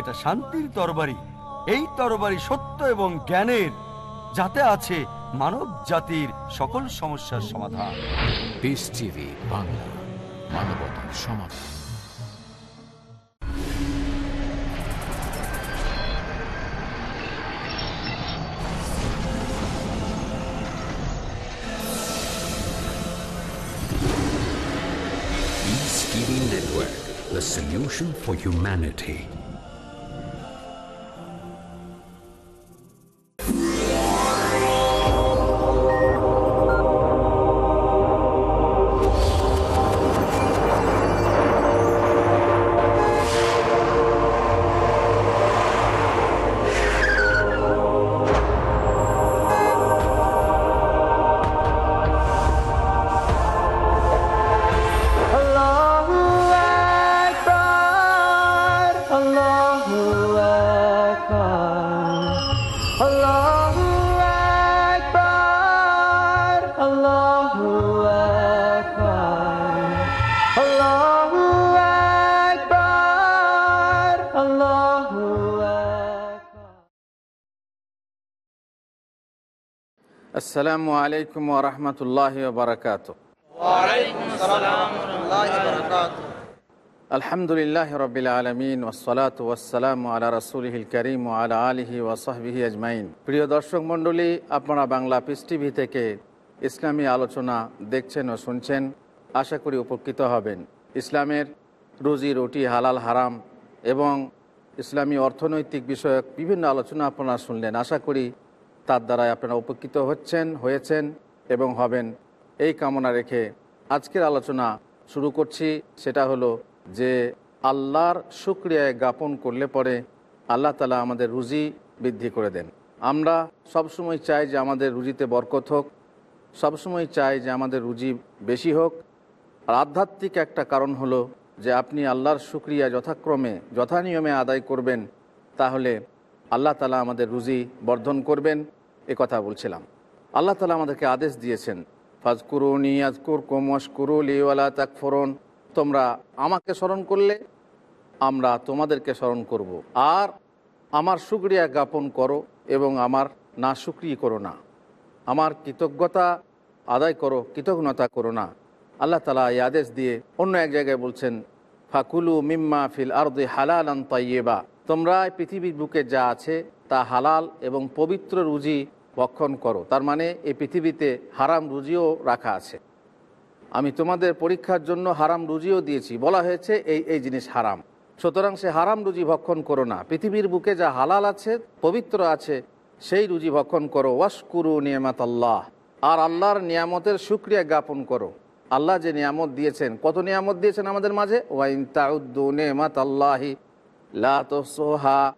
এটা শান্তির তরবারি। এই তরবারি সত্য এবং জ্ঞানের, যাতে আছে মানব জাতির সকল সমস্যার সমাধান। টিভি বাংলা, মানবতার সমাধান। The solution for humanity. আসসালামু আলাইকুম ওরহমতুল্লাহ বারকাত আলহামদুলিল্লাহ রবিল আলমিন ওসলাত ওয়াসালাম আলা রসুলহিল করিম আলা আলহি ওয়াসাহবিহি আজমাইন। প্রিয় দর্শক মণ্ডলী, আপনারা বাংলা পিস টিভি থেকে ইসলামী আলোচনা দেখছেন ও শুনছেন। আশা করি উপকৃত হবেন। ইসলামের রুজি, রুটি, হালাল, হারাম এবং ইসলামী অর্থনৈতিক বিষয়ক বিভিন্ন আলোচনা আপনারা শুনলেন। আশা করি তার দ্বারাই আপনারা উপকৃত হচ্ছেন, হয়েছেন এবং হবেন। এই কামনা রেখে আজকের আলোচনা শুরু করছি। সেটা হলো যে আল্লাহর শুক্রিয়ায় জ্ঞাপন করলে পরে আল্লাহ তালা আমাদের রুজি বৃদ্ধি করে দেন। আমরা সবসময় চাই যে আমাদের রুজিতে বরকত হোক, সবসময় চাই যে আমাদের রুজি বেশি হোক। আর আধ্যাত্মিক একটা কারণ হলো যে আপনি আল্লাহর শুক্রিয়া যথাক্রমে, যথানিয়মে আদায় করবেন, তাহলে আল্লাহ তালা আমাদের রুজি বর্ধন করবেন, এ কথা বলছিলাম। আল্লাহ তালা আমাদেরকে আদেশ দিয়েছেন, ফাজকুরুনি আজকুর কোমশকুরুল ইওয়ালা তাকফরন। তোমরা আমাকে স্মরণ করলে, আমরা তোমাদেরকে স্মরণ করব। আর আমার সুক্রিয়া জ্ঞাপন করো এবং আমার না সুক্রিয় করো না। আমার কৃতজ্ঞতা আদায় করো, কৃতজ্ঞতা করো না। আল্লাহ তালা এই আদেশ দিয়ে অন্য এক জায়গায় বলছেন, ফাকুলু মিম্মা ফিল আরদে হালাল তাইয়েবা তোমরা পৃথিবীর বুকে যা আছে তা হালাল এবং পবিত্র রুজি ভক্ষণ করো। তার মানে এই পৃথিবীতে হারাম রুজিও রাখা আছে। আমি তোমাদের পরীক্ষার জন্য হারাম রুজিও দিয়েছি। বলা হয়েছে এই এই জিনিস হারাম। সুতরাং সে হারাম রুজি ভক্ষণ করো না। পৃথিবীর বুকে যা হালাল আছে, পবিত্র আছে, সেই রুজি ভক্ষণ করো। ওয়াশকুরু নিয়ামত আল্লাহ আর আল্লাহর নিয়ামতের সুক্রিয়া জ্ঞাপন করো। আল্লাহ যে নিয়ামত দিয়েছেন, কত নিয়ামত দিয়েছেন আমাদের মাঝে? ওয়াইন তাউদ্দু নেমাত আল্লাহি লা তোহা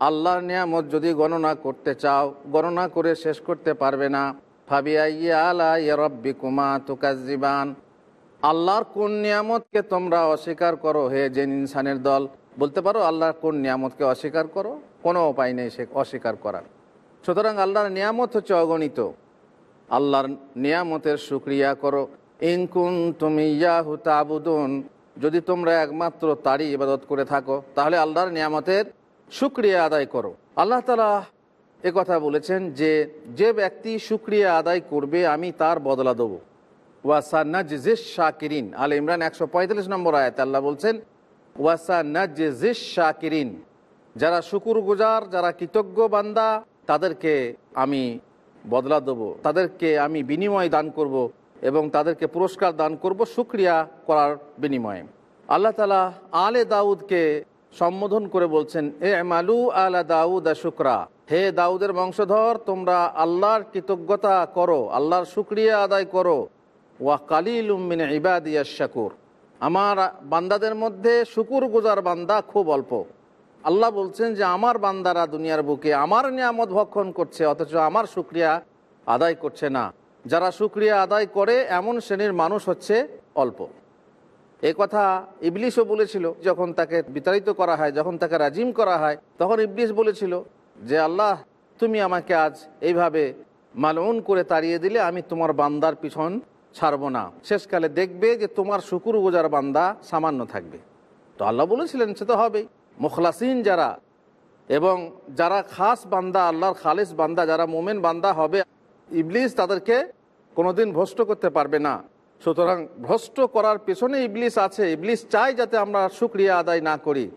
আল্লাহর নিয়ামত যদি গণনা করতে চাও, গণনা করে শেষ করতে পারবে না। ফাবিআইয়া আলা রব্বি কুমা তুকাজিবান আল্লাহর কোন নিয়ামতকে তোমরা অস্বীকার করো হে জেন ইনসানের দল? বলতে পারো আল্লাহর কোন নিয়ামতকে অস্বীকার করো? কোনো উপায় নেই সে অস্বীকার করার। সুতরাং আল্লাহর নিয়ামত হচ্ছে অগণিত। আল্লাহর নিয়ামতের সুক্রিয়া করো। ইনকুন তুমি ইয়াহু তাবুদুন। যদি তোমরা একমাত্র তারই ইবাদত করে থাকো, তাহলে আল্লাহর নিয়ামতের সুক্রিয়া আদায় করো। আল্লাহ তালা এ কথা বলেছেন যে যে ব্যক্তি সুক্রিয়া আদায় করবে, আমি তার বদলা দেবো। ওয়াসা নাজিস শাকিরিন। আল ইমরান একশো পঁয়তাল্লিশ নম্বর আয়াত আল্লাহ বলছেন ওয়াসা নাজিস শাকিরিন। যারা শুকুর গুজার যারা কৃতজ্ঞ বান্দা, তাদেরকে আমি বদলা দেবো। তাদেরকে আমি বিনিময় দান করব। এবং তাদেরকে পুরস্কার দান করব সুক্রিয়া করার বিনিময়ে। আল্লাহ তালা আলে দাউদকে সম্বোধন করে বলছেন, এ মালু আলা দাউদ শুক্রা। হে দাউদের বংশধর, তোমরা আল্লাহর কৃতজ্ঞতা করো, আল্লাহর শুক্রিয়া আদায় করো। ওয়া কালিল উম্মিন ইবাদিয়া শাকুর আমার বান্দাদের মধ্যে শুকুর গুজার বান্দা খুব অল্প। আল্লাহ বলছেন যে, আমার বান্দারা দুনিয়ার বুকে আমার নিয়ামত ভক্ষণ করছে, অথচ আমার সুক্রিয়া আদায় করছে না। যারা সুক্রিয়া আদায় করে, এমন শ্রেণির মানুষ হচ্ছে অল্প। এ কথা ইবলিশও বলেছিল, যখন তাকে বিতাড়িত করা হয়, যখন তাকে রাজিম করা হয়, তখন ইবলিশ বলেছিল যে, আল্লাহ, তুমি আমাকে আজ এইভাবে মালউন করে তাড়িয়ে দিলে, আমি তোমার বান্দার পিছন ছাড়ব না। শেষকালে দেখবে যে, তোমার শুকুর গোজার বান্দা সামান্য থাকবে। তো আল্লাহ বলেছিলেন, সে তো হবেই। মুখলাসিন যারা এবং যারা খাস বান্দা, আল্লাহর খালিস বান্দা, যারা মোমেন বান্দা হবে ইবলিস তাদেরকে কোনোদিন ভ্রষ্ট করতে পারবে না। সুতরাং ভ্রষ্ট করার পেছনে ইবলিস আছে। ইবলিস চাই যাতে আমরা সুক্রিয়া আদায় না করি।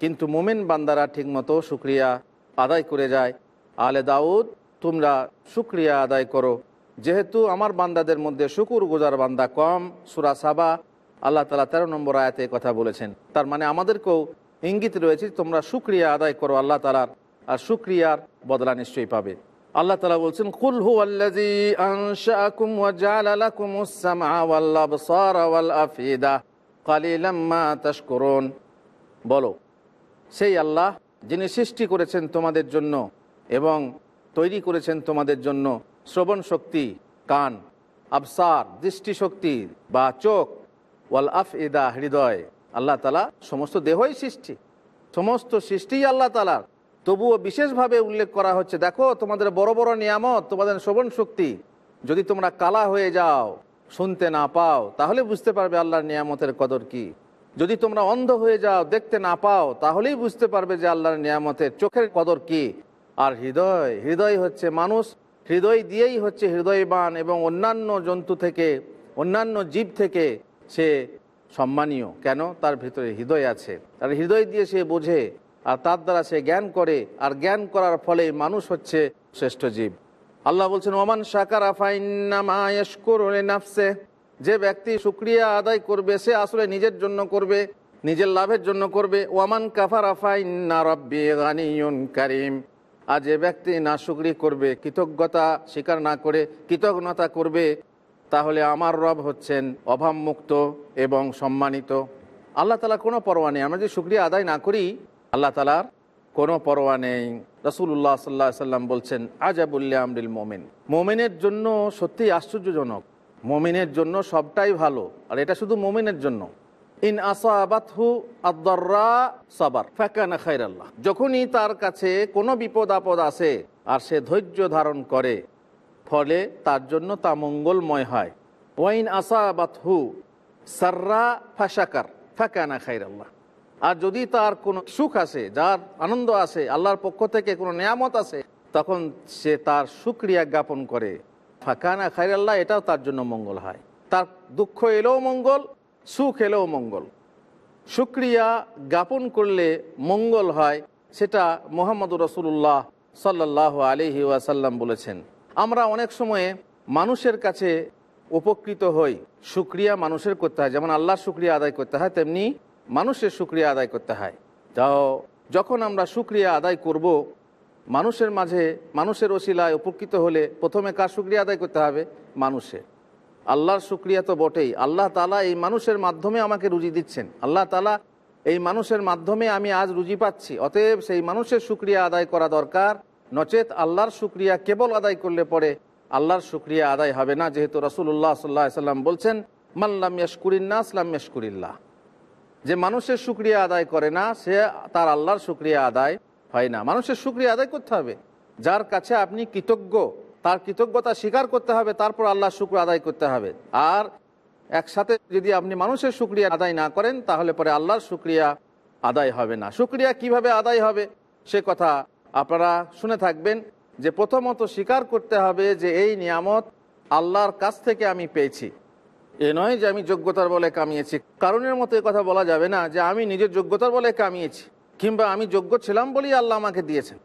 কিন্তু মোমেন বান্দারা ঠিকমতো সুক্রিয়া আদায় করে যায়। আলে দাউদ, তোমরা সুক্রিয়া আদায় করো। যেহেতু আমার বান্দাদের মধ্যে শুকুর গুজার বান্দা কম, সুরা সাবা, আল্লাহ তালা তেরো নম্বর আয়াতে কথা বলেছেন। তার মানে আমাদেরকেও ইঙ্গিত রয়েছে তোমরা সুক্রিয়া আদায় করো আল্লাহ তালার আর সুক্রিয়ার বদলা নিশ্চয়ই পাবে। আল্লাহ তালা বলছেন, কুল হু কালিলাম বলো, সেই আল্লাহ যিনি সৃষ্টি করেছেন তোমাদের জন্য এবং তৈরি করেছেন তোমাদের জন্য শ্রবণ শক্তি, কান, আবসার দৃষ্টিশক্তি বা চোখ, ওয়াল আফ ইদা হৃদয়, আল্লাহ তালা সমস্ত দেহই সৃষ্টি। সমস্ত সৃষ্টিই আল্লাহ তালার তবুও বিশেষভাবে উল্লেখ করা হচ্ছে, দেখো, তোমাদের বড় বড় নিয়ামত, তোমাদের শ্রবণ শক্তি, যদি তোমরা কালা হয়ে যাও, শুনতে না পাও, তাহলে বুঝতে পারবে আল্লাহর নিয়ামতের কদর কি। যদি তোমরা অন্ধ হয়ে যাও, দেখতে না পাও, তাহলেই বুঝতে পারবে যে আল্লাহর নিয়ামতের চোখের কদর কি। আর হৃদয় হৃদয় হচ্ছে মানুষ, হৃদয় দিয়েই হচ্ছে হৃদয়বান এবং অন্যান্য জন্তু থেকে, অন্যান্য জীব থেকে সে সম্মানীয়। কেন? তার ভিতরে হৃদয় আছে। আর হৃদয় দিয়ে সে বোঝে আর তার দ্বারা সে জ্ঞান করে, আর জ্ঞান করার ফলে মানুষ হচ্ছে শ্রেষ্ঠ জীব। আল্লাহ বলছেন, ওমান শাকার নাফসে যে ব্যক্তি শুক্রিয়া আদায় করবে, সে আসলে নিজের জন্য করবে, নিজের লাভের জন্য করবে। ওয়ামান কাফার আফাইন্না কারিম। আর যে ব্যক্তি না শুক্রি করবে, কৃতজ্ঞতা স্বীকার না করে, কৃতজ্ঞতা করবে, তাহলে আমার রব হচ্ছেন অভাবমুক্ত এবং সম্মানিত। আল্লাহ তালা কোনো পরোয়া নেই। আমরা যদি শুক্রিয়া আদায় না করি আল্লাহ তালার কোনো পরোয়া নেই। রসুল্লাহ সাল্লাহ সাল্লাম বলছেন আজাবুল্লাহ আমরিল মোমেন। মোমেনের জন্য সত্যিই আশ্চর্যজনক। মোমিনের জন্য সবটাই ভালো, আর এটা শুধু মোমিনের জন্য। ইন আসাবাতহু আদর্রা সাবার যখনই তার কাছে কোনো বিপদ আপদ আসে, আর সে ধৈর্য ধারণ করে, ফলে তার জন্য তা মঙ্গলময় হয়। ওয়াইন আসাবাতহু সাররা ফাশাকার ফাকানা খাইরাল্লাহ আর যদি তার কোনো সুখ আসে, যার আনন্দ আসে, আল্লাহর পক্ষ থেকে কোনো নিয়ামত আসে, তখন সে তার সুক্রিয়া জ্ঞাপন করে। ফাঁকানা খাই খাইরাল্লাহ এটাও তার জন্য মঙ্গল হয়। তার দুঃখ এলেও মঙ্গল, সুখ এলেও মঙ্গল। সুক্রিয়া জ্ঞাপন করলে মঙ্গল হয়, সেটা মোহাম্মদ রসুল্লাহ সাল্লাহ আলহি ওয়াসাল্লাম বলেছেন। আমরা অনেক সময়ে মানুষের কাছে উপকৃত হই, সুক্রিয়া মানুষের করতে হয়, যেমন আল্লাহর সুক্রিয়া আদায় করতে হয়, তেমনি মানুষের সুক্রিয়া আদায় করতে হয়। তাও যখন আমরা সুক্রিয়া আদায় করব, মানুষের মাঝে, মানুষের ওসিলায় উপকৃত হলে প্রথমে কার সুক্রিয়া আদায় করতে হবে? মানুষের। আল্লাহর সুক্রিয়া তো বটেই। আল্লাহ তালা এই মানুষের মাধ্যমে আমাকে রুজি দিচ্ছেন। আল্লাহ তালা এই মানুষের মাধ্যমে আমি আজ রুজি পাচ্ছি। অতএব সেই মানুষের সুক্রিয়া আদায় করা দরকার। নচেত আল্লাহর সুক্রিয়া কেবল আদায় করলে পরে আল্লাহর সুক্রিয়া আদায় হবে না, যেহেতু রসুল্লাহ সাল্লাহ সাল্লাম বলছেন মাল্লাম ইয়াসকুরিল্লা আসলাম ইয়াসকুরিল্লাহ যে মানুষের সুক্রিয়া আদায় করে না, সে তার আল্লাহর সুক্রিয়া আদায় হয় না। মানুষের সুক্রিয়া আদায় করতে হবে। যার কাছে আপনি কৃতজ্ঞ, তার কৃতজ্ঞতা স্বীকার করতে হবে, তারপর আল্লাহ শুক্র আদায় করতে হবে। আর একসাথে যদি আপনি মানুষের সুক্রিয়া আদায় না করেন, তাহলে পরে আল্লাহর সুক্রিয়া আদায় হবে না। সুক্রিয়া কীভাবে আদায় হবে, সে কথা আপনারা শুনে থাকবেন যে প্রথমত স্বীকার করতে হবে যে এই নিয়ামত আল্লাহর কাছ থেকে আমি পেয়েছি। এ নয় যে আমি যোগ্যতার বলে কামিয়েছি। কারণের মতো কথা বলা যাবে না যে আমি নিজের যোগ্যতার বলে কামিয়েছি, কিংবা আমি যোগ্য ছিলাম বলেই আল্লাহ আমাকে দিয়েছেন।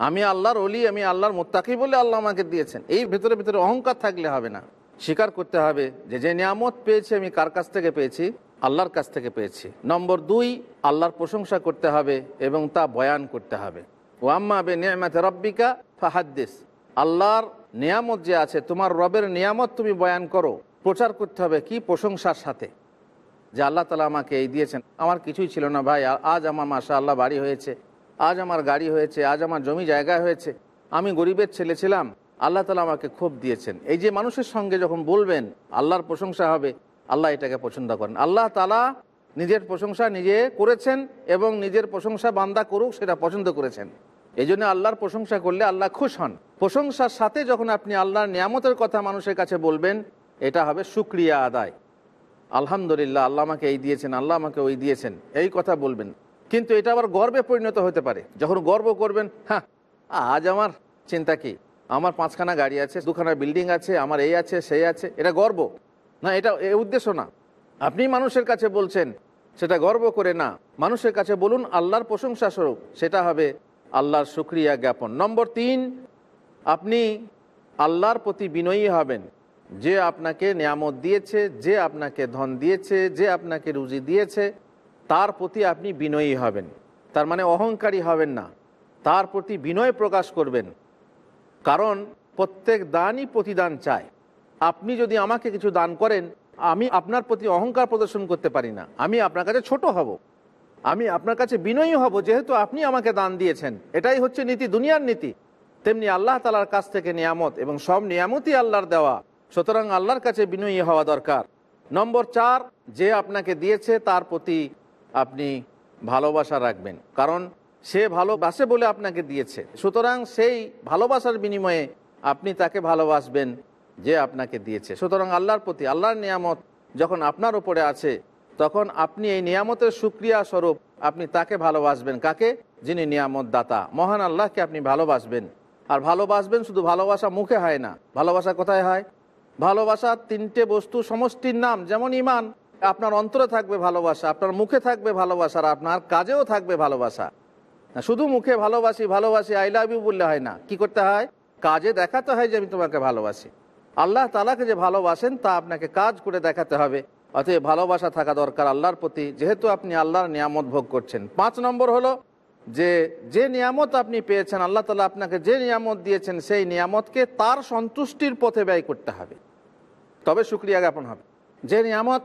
আমি আল্লাহর অলি আমি আল্লাহর মোত্তাকি বলে আল্লাহ আমাকে দিয়েছেন। এই ভেতরে ভেতরে অহংকার থাকলে হবে না। স্বীকার করতে হবে যে যে নিয়ামত পেয়েছি আমি কার কাছ থেকে পেয়েছি? আল্লাহর কাছ থেকে পেয়েছি। নম্বর দুই, আল্লাহর প্রশংসা করতে হবে এবং তা বয়ান করতে হবে। ওয়াম্মা বে নিয়ামত রব্বিকা ফাহাদ্দিস। আল্লাহর নিয়ামত যে আছে, তোমার রবের নিয়ামত তুমি বয়ান করো। প্রচার করতে হবে কি প্রশংসার সাথে? যে আল্লাহ তালা আমাকে এই দিয়েছেন। আমার কিছুই ছিল না ভাই আজ আমার মাসা আল্লাহ বাড়ি হয়েছে, আজ আমার গাড়ি হয়েছে, আজ আমার জমি জায়গা হয়েছে, আমি গরিবের ছেলে ছিলাম, আল্লাহ তালা আমাকে খুব দিয়েছেন। এই যে মানুষের সঙ্গে যখন বলবেন, আল্লাহর প্রশংসা হবে, আল্লাহ এটাকে পছন্দ করেন। আল্লাহ তালা নিজের প্রশংসা নিজে করেছেন এবং নিজের প্রশংসা বান্দা করুক, সেটা পছন্দ করেছেন। এই জন্য আল্লাহর প্রশংসা করলে আল্লাহ খুশ হন। প্রশংসার সাথে যখন আপনি আল্লাহর নিয়ামতের কথা মানুষের কাছে বলবেন এটা হবে সুক্রিয়া আদায়। আলহামদুলিল্লাহ, আল্লাহ আমাকে এই দিয়েছেন, আল্লাহ আমাকে ওই দিয়েছেন। এই কথা বলবেন। কিন্তু এটা আবার গর্বে পরিণত হতে পারে। যখন গর্ব করবেন হ্যাঁ আজ আমার চিন্তা কি? আমার পাঁচখানা গাড়ি আছে, দুখানা বিল্ডিং আছে, আমার এই আছে, সেই আছে। এটা গর্ব। না, এটা এ উদ্দেশ্য না। আপনি মানুষের কাছে বলছেন, সেটা গর্ব করে না। মানুষের কাছে বলুন, আল্লাহর প্রশংসা স্বরূপ। সেটা হবে আল্লাহর শুক্রিয়া জ্ঞাপন। নম্বর তিন, আপনি আল্লাহর প্রতি বিনয়ী হবেন। যে আপনাকে নিয়ামত দিয়েছে, যে আপনাকে ধন দিয়েছে, যে আপনাকে রুজি দিয়েছে, তার প্রতি আপনি বিনয়ী হবেন। তার মানে অহংকারী হবেন না। তার প্রতি বিনয় প্রকাশ করবেন। কারণ প্রত্যেক দানই প্রতিদান চায়। আপনি যদি আমাকে কিছু দান করেন, আমি আপনার প্রতি অহংকার প্রদর্শন করতে পারি না। আমি আপনার কাছে ছোট হব। আমি আপনার কাছে বিনয়ী হব, যেহেতু আপনি আমাকে দান দিয়েছেন। এটাই হচ্ছে নীতি, দুনিয়ার নীতি। তেমনি আল্লাহ তালার কাছ থেকে নিয়ামত এবং সব নিয়ামতই আল্লাহর দেওয়া। সুতরাং আল্লাহর কাছে বিনয়ী হওয়া দরকার। নম্বর চার, যে আপনাকে দিয়েছে তার প্রতি আপনি ভালোবাসা রাখবেন। কারণ সে ভালোবাসে বলে আপনাকে দিয়েছে। সুতরাং সেই ভালোবাসার বিনিময়ে আপনি তাকে ভালোবাসবেন যে আপনাকে দিয়েছে। সুতরাং আল্লাহর প্রতি, আল্লাহর নিয়ামত যখন আপনার উপরে আছে, তখন আপনি এই নিয়ামতের সুক্রিয়া স্বরূপ আপনি তাকে ভালোবাসবেন। কাকে? যিনি নিয়ামত দাতা মহান আল্লাহকে আপনি ভালোবাসবেন। আর ভালোবাসবেন শুধু ভালোবাসা মুখে হয় না। ভালোবাসা কোথায় হয়? ভালোবাসা তিনটে বস্তু সমষ্টির নাম। যেমন ইমান, আপনার অন্তরে থাকবে ভালোবাসা, আপনার মুখে থাকবে ভালোবাসা, আর আপনার কাজেও থাকবে ভালোবাসা। শুধু মুখে ভালোবাসি ভালোবাসি আই লাভ ইউ বললে হয় না। কি করতে হয়? কাজে দেখাতে হয় যে আমি তোমাকে ভালোবাসি। আল্লাহ তালাকে যে ভালোবাসেন, তা আপনাকে কাজ করে দেখাতে হবে। অতএব ভালোবাসা থাকা দরকার আল্লাহর প্রতি, যেহেতু আপনি আল্লাহর নিয়ামত ভোগ করছেন। পাঁচ নম্বর হলো যে যে নিয়ামত আপনি পেয়েছেন, আল্লাহ তালা আপনাকে যে নিয়ামত দিয়েছেন, সেই নিয়ামতকে তার সন্তুষ্টির পথে ব্যয় করতে হবে। তবে সুক্রিয়া জ্ঞাপন হবে। যে নিয়ামত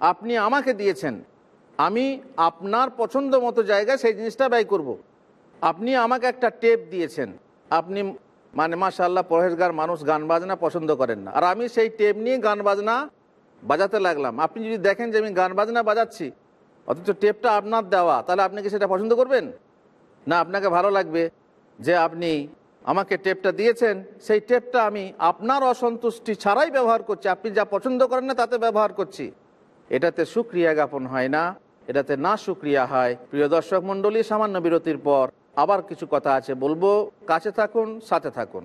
আপনি আমাকে দিয়েছেন, আমি আপনার পছন্দ মতো জায়গায় সেই জিনিসটা ব্যয় করব। আপনি আমাকে একটা টেপ দিয়েছেন। আপনি মানে মাশাল্লাহ পরেশগার মানুষ, গান বাজনা পছন্দ করেন না। আর আমি সেই টেপ নিয়ে গান বাজনা বাজাতে লাগলাম। আপনি যদি দেখেন যে আমি গান বাজনা বাজাচ্ছি, অথচ টেপটা আপনার দেওয়া, তাহলে আপনি কি সেটা পছন্দ করবেন? না, আপনাকে ভালো লাগবে যে আপনি আমাকে টেপটা দিয়েছেন, সেই টেপটা আমি আপনার অসন্তুষ্টি ছাড়াই ব্যবহার করছি। আপনি যা পছন্দ করেন না, তাতে ব্যবহার করছি। এটাতে সুক্রিয়া জ্ঞাপন হয় না, এটাতে না সুক্রিয়া হয়। প্রিয় দর্শক মণ্ডলী, সামান্য বিরতির পর আবার কিছু কথা আছে বলব। কাছে থাকুন, সাথে থাকুন।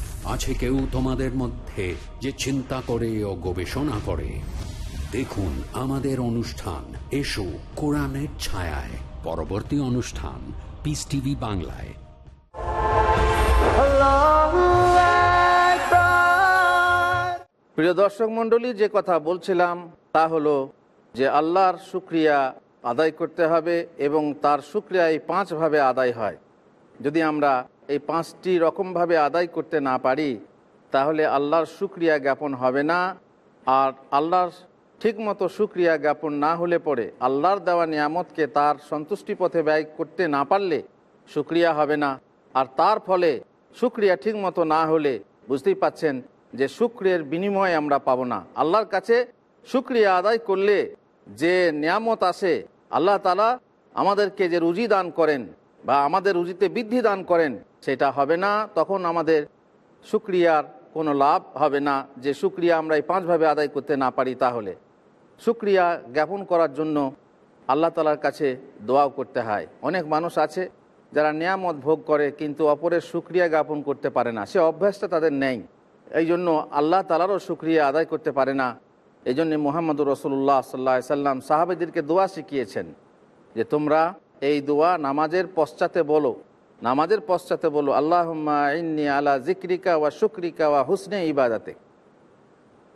আছে কেউ তোমাদের মধ্যে যে চিন্তা করে ও গবেষণা করে? দেখুন আমাদের অনুষ্ঠান। এসো কোরআনের ছায়ায়। পরবর্তী অনুষ্ঠান পিস টিভি বাংলায়। প্রিয় দর্শক মণ্ডলী, যে কথা বলছিলাম তা হলো যে আল্লাহর শুক্রিয়া আদায় করতে হবে এবং তার শুক্রিয়া এই পাঁচভাবে আদায় হয়। যদি আমরা এই পাঁচটি রকমভাবে আদায় করতে না পারি, তাহলে আল্লাহর শুক্রিয়া জ্ঞাপন হবে না। আর আল্লাহর ঠিকমতো শুক্রিয়া জ্ঞাপন না হলে পরে আল্লাহর দেওয়া নিয়ামতকে তার সন্তুষ্টি পথে ব্যয় করতে না পারলে শুক্রিয়া হবে না। আর তার ফলে শুক্রিয়া ঠিকমতো না হলে বুঝতেই পাচ্ছেন যে শুক্রের বিনিময় আমরা পাবো না। আল্লাহর কাছে শুক্রিয়া আদায় করলে যে নিয়ামত আসে, আল্লাহ তালা আমাদেরকে যে রুজি দান করেন বা আমাদের রুজিতে বৃদ্ধি দান করেন সেটা হবে না। তখন আমাদের শুক্রিয়ার কোনো লাভ হবে না। যে শুক্রিয়া আমরা এই পাঁচভাবে আদায় করতে না পারি তাহলে। শুক্রিয়া জ্ঞাপন করার জন্য আল্লাহ তালার কাছে দোয়াও করতে হয়। অনেক মানুষ আছে যারা নিয়ামত ভোগ করে কিন্তু অপরের শুক্রিয়া জ্ঞাপন করতে পারে না। সে অভ্যাসটা তাদের নেই। এই জন্য আল্লাহ তালারও শুক্রিয়া আদায় করতে পারে না। এই জন্যে মোহাম্মদুর রসুল্লাহ সাল্লা সাল্লাম সাহাবেদেরকে দোয়া শিখিয়েছেন যে তোমরা এই দোয়া নামাজের পশ্চাতে বলো। নামাজের পশ্চাতে বলো আল্লাহ ইন্নি আলা জিক্রিকা ওয়া শুক্রিকা ওয়া হুসনে ইবাদাতে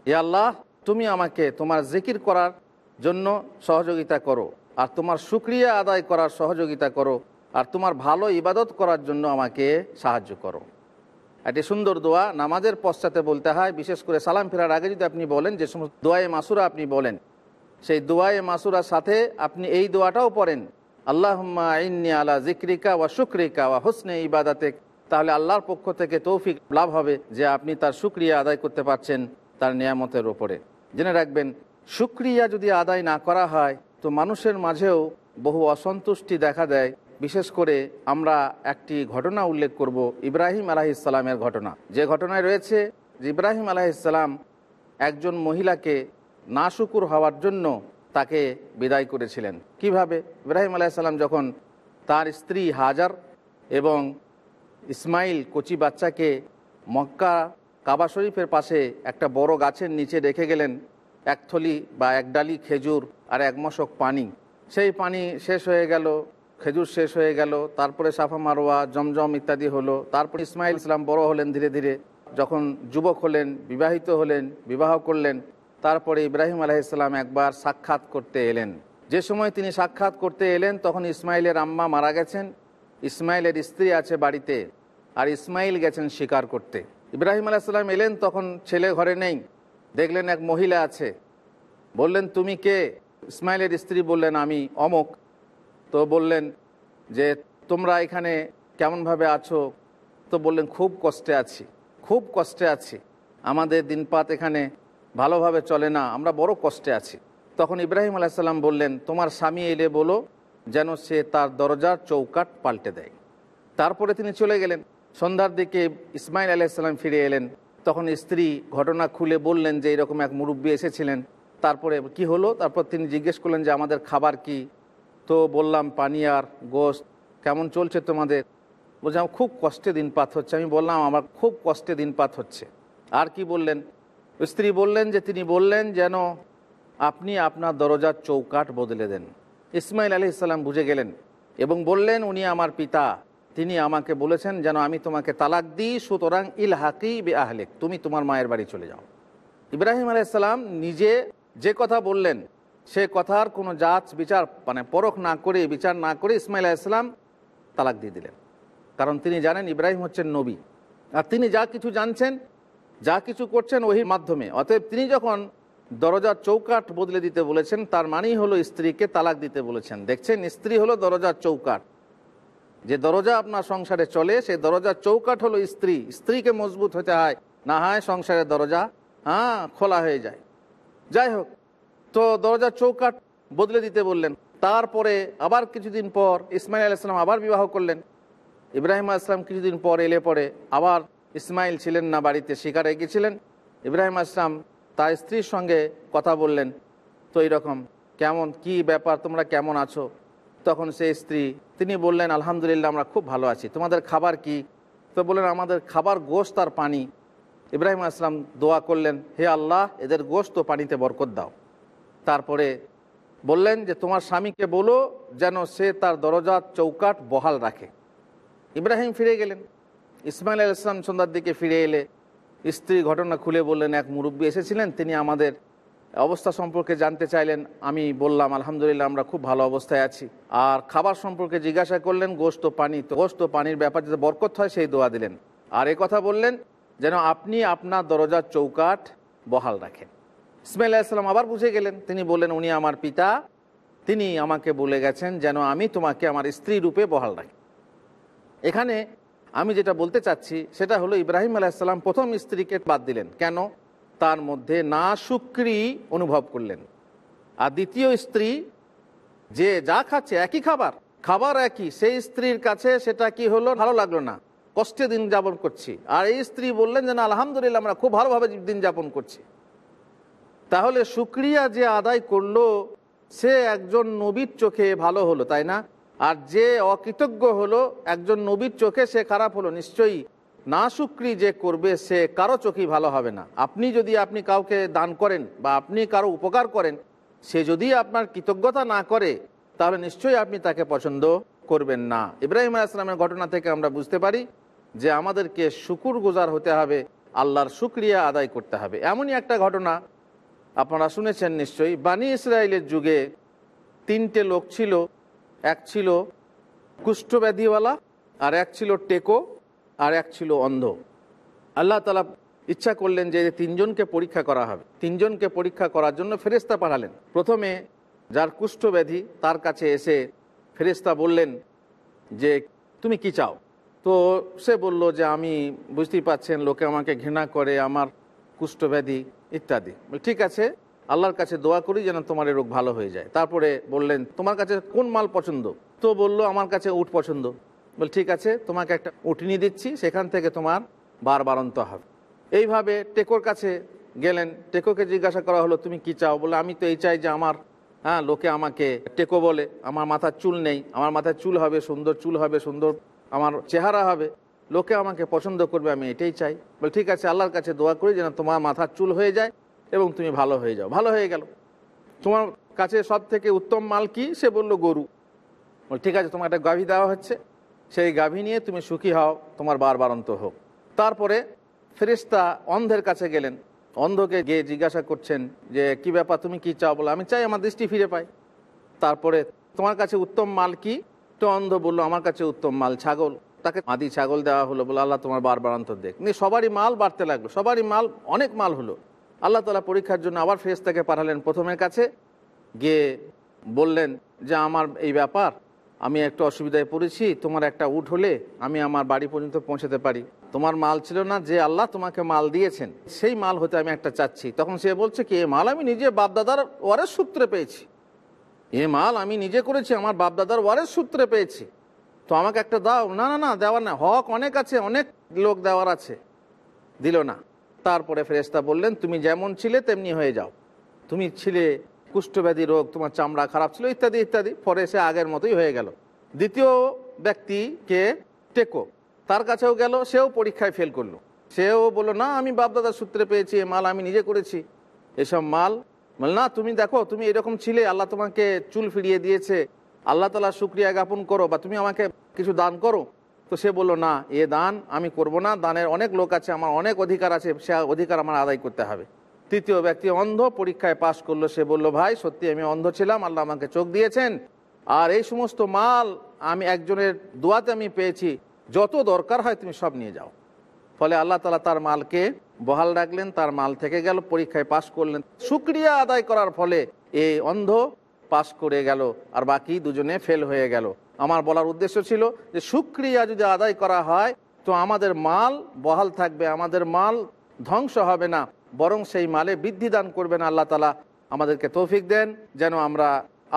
এ আল্লাহ, তুমি আমাকে তোমার জিকির করার জন্য সহযোগিতা করো, আর তোমার শুক্রিয়া আদায় করার সহযোগিতা করো, আর তোমার ভালো ইবাদত করার জন্য আমাকে সাহায্য করো। একটি সুন্দর দোয়া নামাজের পশ্চাতে বলতে হয়, বিশেষ করে সালাম ফেরার আগে যদি আপনি বলেন, যে সমস্ত দোয়ায়ে মাসুরা আপনি বলেন, সেই দোয়ায়ে মাসুরার সাথে আপনি এই দোয়াটাও পড়েন আল্লাহ ইন্নি আলা জিক্রিকা ওয়া শুক্রিকা ওয়া হোসনে ইবাদাতে তাহলে আল্লাহর পক্ষ থেকে তৌফিক লাভ হবে যে আপনি তার শুক্রিয়া আদায় করতে পারছেন তার নিয়ামতের ওপরে জেনে রাখবেন, শুক্রিয়া যদি আদায় না করা হয়, তো মানুষের মাঝেও বহু অসন্তুষ্টি দেখা দেয়। বিশেষ করে আমরা একটি ঘটনা উল্লেখ করব, ইব্রাহিম আলাহিসাল্লামের ঘটনা। যে ঘটনায় রয়েছে যে ইব্রাহিম আলাহিসাল্লাম একজন মহিলাকে নাশুকুর হওয়ার জন্য তাকে বিদায় করেছিলেন। কীভাবে? ইব্রাহিম আলাইসাল্লাম যখন তার স্ত্রী হাজার এবং ইসমাইল কচি বাচ্চাকে মক্কা কাবা শরীফের পাশে একটা বড় গাছের নিচে রেখে গেলেন, এক থলি বা এক ডালি খেজুর আর এক মশক পানি। সেই পানি শেষ হয়ে গেল, খেজুর শেষ হয়ে গেল, তারপরে সাফা মারোয়া, জমজম ইত্যাদি হলো। তারপর ইসমাইল ইসলাম বড় হলেন ধীরে ধীরে। যখন যুবক হলেন, বিবাহিত হলেন, বিবাহ করলেন তারপরে ইব্রাহিম আলাইসাল্লাম একবার সাক্ষাৎ করতে এলেন। যে সময় তিনি সাক্ষাৎ করতে এলেন, তখন ইসমাইলের আম্মা মারা গেছেন। ইসমাইলের স্ত্রী আছে বাড়িতে, আর ইসমাইল গেছেন শিকার করতে। ইব্রাহিম আলাইসাল্লাম এলেন, তখন ছেলে ঘরে নেই। দেখলেন এক মহিলা আছে। বললেন, তুমি কে? ইসমাইলের স্ত্রী বললেন, আমি অমক। তো বললেন যে, তোমরা এখানে কেমনভাবে আছো? তো বললেন, খুব কষ্টে আছি, খুব কষ্টে আছি। আমাদের দিনপাত এখানে ভালোভাবে চলে না, আমরা বড় কষ্টে আছি। তখন ইব্রাহিম আলাইসাল্লাম বললেন, তোমার স্বামী এলে বলো যেন সে তার দরজার চৌকাট পাল্টে দেয়। তারপরে তিনি চলে গেলেন। সন্ধ্যার দিকে ইসমাইল আলাইসাল্লাম ফিরে এলেন। তখন স্ত্রী ঘটনা খুলে বললেন যে, এরকম এক মুরব্বী এসেছিলেন। তারপরে কি হলো? তারপর তিনি জিজ্ঞেস করলেন যে, আমাদের খাবার কি? তো বললাম, পানি আর গোস্ত কেমন চলছে তোমাদের? বলছে খুব কষ্টে দিনপাত হচ্ছে। আমি বললাম, আমার খুব কষ্টে দিনপাত হচ্ছে। আর কি বললেন? স্ত্রী বললেন যে তিনি বললেন, যেন আপনি আপনার দরজার চৌকাট বদলে দেন। ইসমাইল আলি ইসলাম বুঝে গেলেন এবং বললেন, উনি আমার পিতা। তিনি আমাকে বলেছেন যেন আমি তোমাকে তালাক দিই, সুতরাং ইল হাকি বে আহলেক, তুমি তোমার মায়ের বাড়ি চলে যাও। ইব্রাহিম আলাইসাল্লাম নিজে যে কথা বললেন, সে কথার কোনো জাত বিচার মানে পরখ না করে, বিচার না করে ইসমাইল আলাইসাল্লাম তালাক দিয়ে দিলেন। কারণ তিনি জানেন ইব্রাহিম হচ্ছেন নবী। আর তিনি যা কিছু জানছেন যা কিছু করছেন ওহির মাধ্যমে। অতএব তিনি যখন দরজার চৌকাট বদলে দিতে বলেছেন, তার মানেই হলো স্ত্রীকে তালাক দিতে বলেছেন। দেখছেন, স্ত্রী হলো দরজার চৌকাট যে দরজা আপনার সংসারে চলে, সেই দরজার চৌকাট হলো স্ত্রী। স্ত্রীকে মজবুত হতে হয়, না হয় সংসারের দরজা হ্যাঁ খোলা হয়ে যায়। যাই হোক, তো দরজার চৌকাট বদলে দিতে বললেন। তারপরে আবার কিছুদিন পর ইসমাইল আলাইসালাম আবার বিবাহ করলেন। ইব্রাহিম আসলাম কিছুদিন পর এলে পরে আবার ইসমাইল ছিলেন না, বাড়িতে শিকারে গিয়েছিলেন ইব্রাহিম আসলাম, তার স্ত্রীর সঙ্গে কথা বললেন, তো এইরকম, কেমন, কি ব্যাপার, তোমরা কেমন আছো? তখন সেই স্ত্রী, তিনি বললেন, আলহামদুলিল্লাহ, আমরা খুব ভালো আছি। তোমাদের খাবার কি? তো বললেন, আমাদের খাবার গোস্ত আর পানি। ইব্রাহিম আসলাম দোয়া করলেন, হে আল্লাহ, এদের গোস্ত পানিতে বরকত দাও। তারপরে বললেন যে, তোমার স্বামীকে বলো, যেন সে তার দরজার চৌকাট বহাল রাখে। ইব্রাহিম ফিরে গেলেন। ইসমাইল আল ইসলাম সন্ধ্যার দিকে ফিরে এলে স্ত্রী ঘটনা খুলে বললেন, এক মুরব্বী এসেছিলেন, তিনি আমাদের অবস্থা সম্পর্কে জানতে চাইলেন। আমি বললাম, আলহামদুলিল্লাহ, আমরা খুব ভালো অবস্থায় আছি। আর খাবার সম্পর্কে জিজ্ঞাসা করলেন গোস্ত পানি। তো গোস্ত পানির ব্যাপার যাতে বরকত হয়, সেই দোয়া দিলেন। আর এ কথা বললেন, যেন আপনি আপনার দরজার চৌকাট বহাল রাখেন। ইসমাইল আলাইসাল্লাম আবার বুঝে গেলেন, তিনি বললেন, উনি আমার পিতা, তিনি আমাকে বলে গেছেন যেন আমি তোমাকে আমার স্ত্রী রূপে বহাল রাখি। এখানে আমি যেটা বলতে চাচ্ছি, সেটা হলো ইব্রাহিম আলাইসাল্লাম প্রথম স্ত্রীকে বাদ দিলেন। কেন? তার মধ্যে না সুক্রি অনুভব করলেন। আর দ্বিতীয় স্ত্রী, যে যা খাচ্ছে একই খাবার খাবার একই, সেই স্ত্রীর কাছে সেটা কি হলো? ভালো লাগল না। কষ্টে দিন যাপন করছি। আর এই স্ত্রী বললেন যে, না, আলহামদুলিল্লাহ, আমরা খুব ভালোভাবে দিন যাপন করছি। তাহলে শুক্রিয়া যে আদায় করল, সে একজন নবীর চোখে ভালো হলো, তাই না? আর যে অকৃতজ্ঞ হলো, একজন নবীর চোখে সে খারাপ হলো, নিশ্চয়ই না শুক্রি যে করবে, সে কারও চোখেই ভালো হবে না। আপনি যদি আপনি কাউকে দান করেন বা আপনি কারও উপকার করেন, সে যদি আপনার কৃতজ্ঞতা না করে, তাহলে নিশ্চয়ই আপনি তাকে পছন্দ করবেন না। ইব্রাহিম আলাইসলামের ঘটনা থেকে আমরা বুঝতে পারি যে আমাদেরকে শুকুর গুজার হতে হবে, আল্লাহর শুক্রিয়া আদায় করতে হবে। এমনই একটা ঘটনা আপনারা শুনেছেন নিশ্চয়ই। বানি ইসরায়েলের যুগে তিনটে লোক ছিল এক ছিল কুষ্ঠব্যাধিওয়ালা, আর এক ছিল টেকো, আর এক ছিল অন্ধ। আল্লাহ তালা ইচ্ছা করলেন যে তিনজনকে পরীক্ষা করা হবে। তিনজনকে পরীক্ষা করার জন্য ফেরেস্তা পাঠালেন। প্রথমে যার কুষ্ঠব্যাধি, তার কাছে এসে ফেরেস্তা বললেন যে, তুমি কি চাও? তো সে বলল যে, আমি বুঝতেই পাচ্ছেন লোকে আমাকে ঘৃণা করে, আমার কুষ্ঠব্যাধি ইত্যাদি। ঠিক আছে। আল্লাহর কাছে দোয়া করি যেন তোমার রোগ ভালো হয়ে যায়। তারপরে বললেন, তোমার কাছে কোন মাল পছন্দ? তো বলল, আমার কাছে উট পছন্দ। বল, ঠিক আছে, তোমাকে একটা উটনি দিচ্ছি, সেখান থেকে তোমার বার বারন্ত হবে। এইভাবে টেকোর কাছে গেলেন। টেকোকে জিজ্ঞাসা করা হলো, তুমি কি চাও? বলে আমি তো এই চাই যে আমার হ্যাঁ লোকে আমাকে টেকো বলে, আমার মাথার চুল নেই, আমার মাথায় চুল হবে, সুন্দর চুল হবে, সুন্দর আমার চেহারা হবে, লোকে আমাকে পছন্দ করবে, আমি এটাই চাই। বলে, ঠিক আছে, আল্লাহর কাছে দোয়া করি যেন তোমার মাথার চুল হয়ে যায় এবং তুমি ভালো হয়ে যাও। ভালো হয়ে গেল। তোমার কাছে সব থেকে উত্তম মাল কি? সে বলল, গরু। বলে ঠিক আছে তোমার একটা গাভী দেওয়া হচ্ছে। সেই গাভী নিয়ে তুমি সুখী হও, তোমার বার বারন্ত হোক। তারপরে ফেরিস্তা অন্ধের কাছে গেলেন। অন্ধকে গিয়ে জিজ্ঞাসা করছেন যে, কি ব্যাপার? তুমি কি চাও? বলে আমি চাই আমার দৃষ্টি ফিরে পাই। তারপরে, তোমার কাছে উত্তম মাল কি? তো অন্ধ বলল, আমার কাছে উত্তম মাল ছাগল। তাকে মাদি ছাগল দেওয়া হলো। বলে আল্লাহ তোমার বার বারান্তর দেখ সবারই মাল বাড়তে লাগল। সবারই মাল, অনেক মাল হলো। আল্লাহ তালা পরীক্ষার জন্য আবার ফেরেস্তাকে পাঠালেন প্রথমের কাছে। গিয়ে বললেন যে, আমার এই ব্যাপার, আমি একটু অসুবিধায় পড়েছি, তোমার একটা উঠ হলে আমি আমার বাড়ি পর্যন্ত পৌঁছাতে পারি। তোমার মাল ছিল না যে আল্লাহ তোমাকে মাল দিয়েছেন, সেই মাল হতে আমি একটা চাচ্ছি। তখন সে বলছে কি, এ মাল আমি নিজে বাপদাদার ওয়ারের সূত্রে পেয়েছি। এ মাল আমি নিজে করেছি, আমার বাপদাদার ওয়ারের সূত্রে পেয়েছি। তো আমাকে একটা দাও। না না না, দেওয়ার না, হক অনেক আছে, অনেক লোক দেওয়ার আছে। দিল না। তারপরে ফেরেস্তা বললেন, তুমি যেমন ছিলে তেমনি হয়ে যাও। তুমি ছিলে কুষ্ঠব্যাধি রোগ, তোমার চামড়া খারাপ ছিল, ইত্যাদি ইত্যাদি। পরে সে আগের মতোই হয়ে গেল। দ্বিতীয় ব্যক্তিকে টেকো। তার কাছেও গেল, সেও পরীক্ষায় ফেল করল। সেও বলল, না, আমি বাপদাদার সূত্রে পেয়েছি মাল আমি নিজে করেছি। এসব মাল? বল না, তুমি দেখো, তুমি এরকম ছিলে, আল্লাহ তোমাকে চুল ফিরিয়ে দিয়েছে। আল্লাহ তালা শুক্রিয়া জ্ঞাপন করো বা তুমি আমাকে কিছু দান করো। তো সে বলল, না, এ দান আমি করব না। দানের অনেক লোক আছে, আমার অনেক অধিকার আছে, সে অধিকার আমার আদায় করতে হবে। তৃতীয় ব্যক্তি অন্ধ, পরীক্ষায় পাশ করল, সে বলল, ভাই, সত্যি আমি অন্ধ ছিলাম, আল্লাহ আমাকে চোখ দিয়েছেন। আর এই সমস্ত মাল আমি একজনের দোয়াতে আমি পেয়েছি, যত দরকার হয় তুমি সব নিয়ে যাও। ফলে আল্লাহ তালা তার মালকে বহাল রাখলেন, তার মাল থেকে গেল, পরীক্ষায় পাশ করলেন। সুক্রিয়া আদায় করার ফলে এই অন্ধ পাশ করে গেল, আর বাকি দুজনে ফেল হয়ে গেল। আমার বলার উদ্দেশ্য ছিল যে সুক্রিয়া যদি আদায় করা হয় তো আমাদের মাল বহাল থাকবে আমাদের মাল ধ্বংস হবে না বরং সেই মালে বৃদ্ধি দান করবেন আল্লাহ তালা। আমাদেরকে তৌফিক দেন যেন আমরা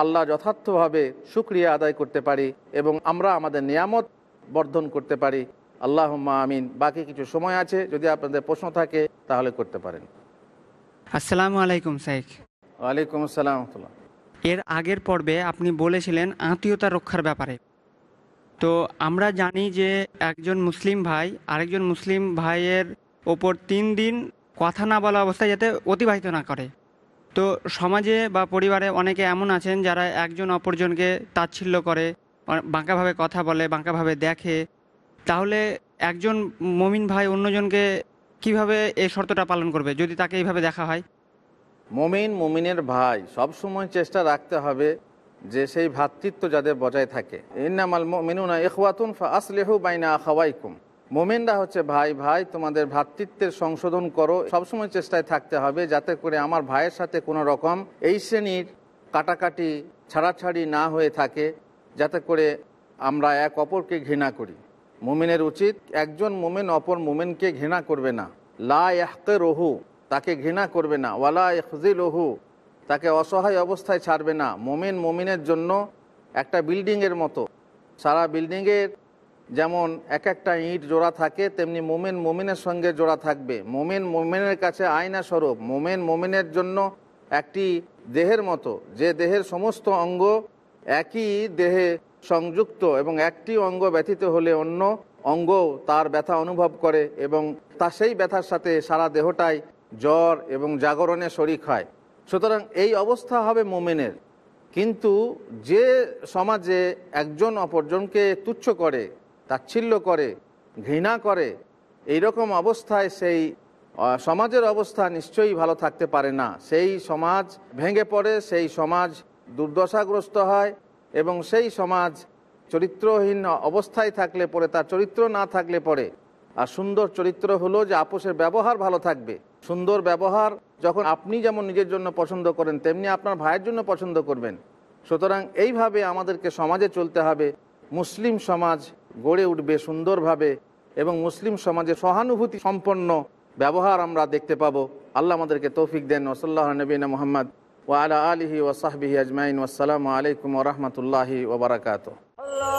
আল্লাহ যথার্থভাবে সুক্রিয়া আদায় করতে পারি এবং আমরা আমাদের নিয়ামত বর্ধন করতে পারি। আল্লাহ আমিন। বাকি কিছু সময় আছে যদি আপনাদের প্রশ্ন থাকে তাহলে করতে পারেন। আসসালামু আলাইকুম সাইক ওয়ালাইকুম আসসালাম রহমতুল্লাহ। এর আগের পর্বে আপনি বলেছিলেন আত্মীয়তা রক্ষার ব্যাপারে। তো আমরা জানি যে একজন মুসলিম ভাই আরেকজন মুসলিম ভাইয়ের ওপর তিন দিন কথা না বলা অবস্থায় যাতে অতিবাহিত না করে। তো সমাজে বা পরিবারে অনেকে এমন আছেন যারা একজন অপরজনকে তাচ্ছিল্য করে, বাঁকাভাবে কথা বলে, বাঁকাভাবে দেখে। তাহলে একজন মমিন ভাই অন্যজনকে কীভাবে এই শর্তটা পালন করবে? যদি তাকে এইভাবে দেখা হয়। মমিন, মমিনের ভাই, সব সময় চেষ্টা রাখতে হবে যে সেই ভ্রাতৃত্ব যাদের বজায় থাকে। ইন্নামাল মিনুনা ইখওয়াতুন আসলেহু বাইনা আখাওয়াইকুম। মোমেনরা হচ্ছে, ভাই ভাই, তোমাদের ভ্রাতৃত্বের সংশোধন করো। সবসময় চেষ্টায় থাকতে হবে যাতে করে আমার ভাইয়ের সাথে কোনো রকম এই শ্রেণির কাটাকাটি, ছাড়াছাড়ি না হয়ে থাকে, যাতে করে আমরা এক অপরকে ঘৃণা করি। মোমেনের উচিত, একজন মোমেন অপর মোমেনকে ঘৃণা করবে না। লা ইয়াহকে রহু তাকে ঘৃণা করবে না। ওয়ালা ইখজিল রহু তাকে অসহায় অবস্থায় ছাড়বে না। মোমিন মোমিনের জন্য একটা বিল্ডিংয়ের মতো। সারা বিল্ডিংয়ের যেমন এক একটা ইট জোড়া থাকে, তেমনি মোমেন মোমিনের সঙ্গে জোড়া থাকবে। মোমেন মোমেনের কাছে আয়না স্বরূপ। মোমেন মোমিনের জন্য একটি দেহের মতো। যে দেহের সমস্ত অঙ্গ একই দেহে সংযুক্ত এবং একটি অঙ্গ ব্যথিত হলে অন্য অঙ্গ তার ব্যথা অনুভব করে এবং তা সেই ব্যথার সাথে সারা দেহটাই জ্বর এবং জাগরণে শরিক হয়। সুতরাং এই অবস্থা হবে মোমেনের। কিন্তু যে সমাজে একজন অপরজনকে তুচ্ছ করে, তাচ্ছিল্য করে, ঘৃণা করে এই রকম অবস্থায় সেই সমাজের অবস্থা নিশ্চয়ই ভালো থাকতে পারে না। সেই সমাজ ভেঙে পড়ে, সেই সমাজ দুর্দশাগ্রস্ত হয় এবং সেই সমাজ চরিত্রহীন অবস্থায় থাকলে পরে তার চরিত্র না থাকলে পরে আর সুন্দর চরিত্র হলো যে, আপোষের ব্যবহার ভালো থাকবে। সুন্দর ব্যবহার যখন আপনি যেমন নিজের জন্য পছন্দ করেন, তেমনি আপনার ভাইয়ের জন্য পছন্দ করবেন। সুতরাং এইভাবে আমাদেরকে সমাজে চলতে হবে। মুসলিম সমাজ গড়ে উঠবে সুন্দরভাবে এবং মুসলিম সমাজে সহানুভূতি সম্পন্ন ব্যবহার আমরা দেখতে পাবো। আল্লাহ আমাদেরকে তৌফিক দেন। ওসল্লাহ নবীন মোহাম্মদ ও আলা আলহি ওসাহবিহি আজমাইন। আসসালামু আলাইকুম ওরহমতুল্লাহি ওবরাকাত সকল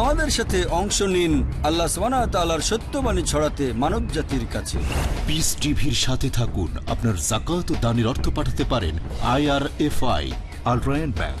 আমাদের সাথে অংশ নিন আল্লাহ সালার সত্যবাণী ছড়াতে মানব জাতির কাছে পিস টিভির সাথে থাকুন। আপনার জাকাত দানের অর্থ পাঠাতে পারেন আইআরএফআই আলট্রায়ন ব্যাংক।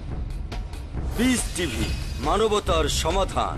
peace TV মানবতার সমাধান